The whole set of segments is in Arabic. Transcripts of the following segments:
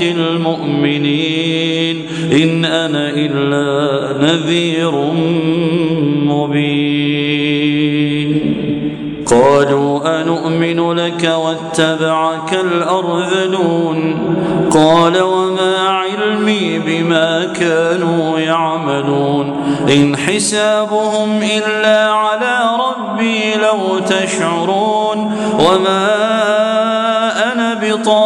بطارد المؤمنين. إن أنا إلا نذير مبين. قالوا أنؤمن لك واتبعك الأرذلون. قال وما علمي بما كانوا يعملون. إن حسابهم إلا على ربي لو تشعرون. وما أنا بطارد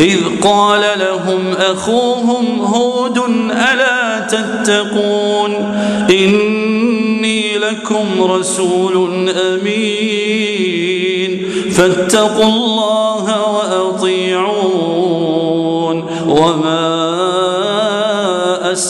إذ قال لهم أخوهم هود ألا تتقون إني لكم رسول أمين فاتقوا الله وأطيعون وما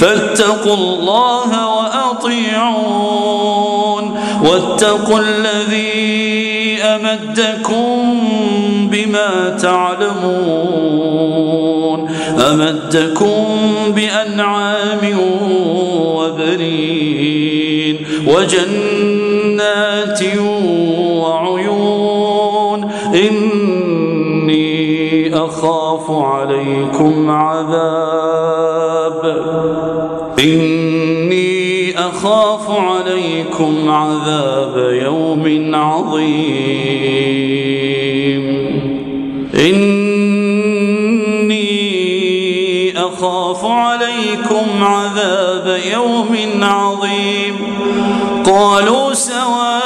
فاتقوا الله وأطيعون واتقوا الذي أمدكم بما تعلمون أمدكم بأنعام وبنين وجنات وعيون إني أخاف عليكم عذاب. إني أخاف عليكم عذاب يوم عظيم. إني أخاف عليكم عذاب يوم عظيم. قالوا سواء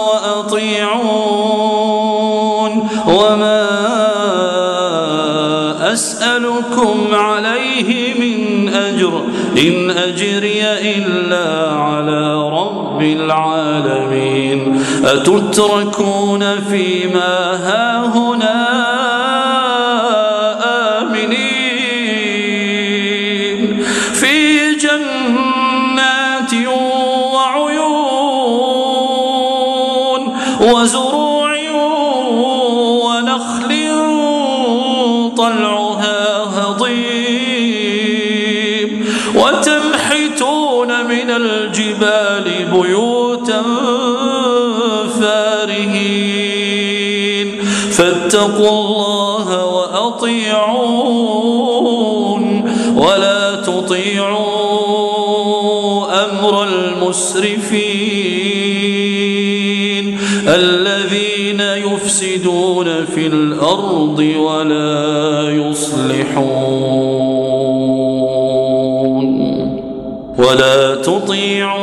أسألكم عليه من أجر إن أجري إلا على رب العالمين. أتتركون فيما هاهنا آمنين؟ في جنات وعيون وزروع فاتقوا الله وأطيعون ولا تطيعوا أمر المسرفين الذين يفسدون في الأرض ولا يصلحون ولا تطيعوا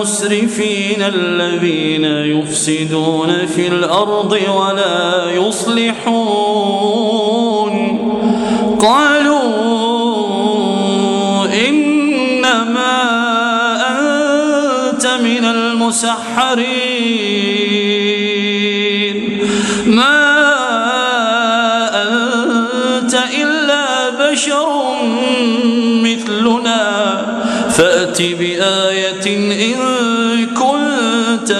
المسرفين الذين يفسدون في الأرض ولا يصلحون. قالوا إنما أنت من المسحرين.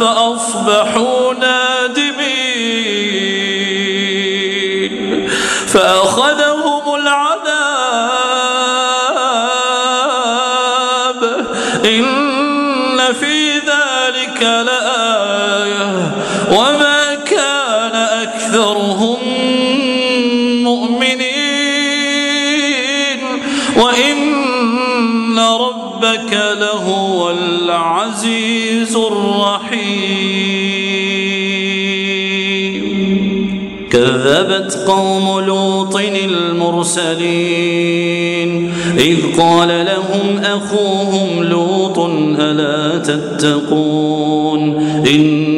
فأصبحوا نادمين. فأخذهم العذاب. إن في ذلك لآية. وما كان أكثرهم مؤمنين. وإن ربك لهو العزيز الرحيم. كذبت قوم لوط المرسلين. إذ قال لهم أخوهم لوط ألا تتقون؟ إني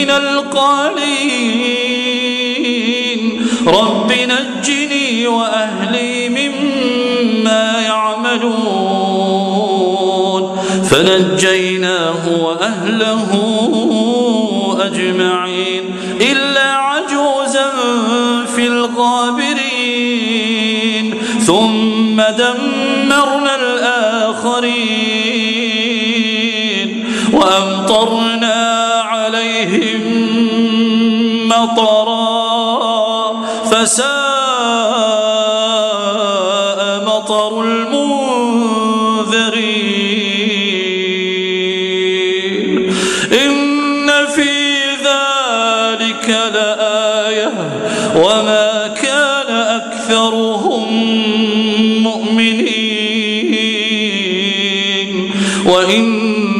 من القالين. رب نجني وأهلي مما يعملون. فنجيناه وأهله أجمعين. إلا عجوزا في الغابرين. ثم دمرنا عليهم مطرا فساء مطر المنذرين. إن في ذلك لآية وما كان أكثرهم مؤمنين. وإن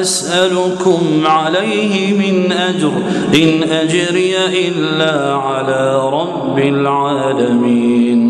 أسألكم عليه من أجر إن أجري إلا على رب العالمين.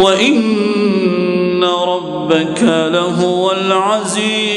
وإن ربك لهو العزيز.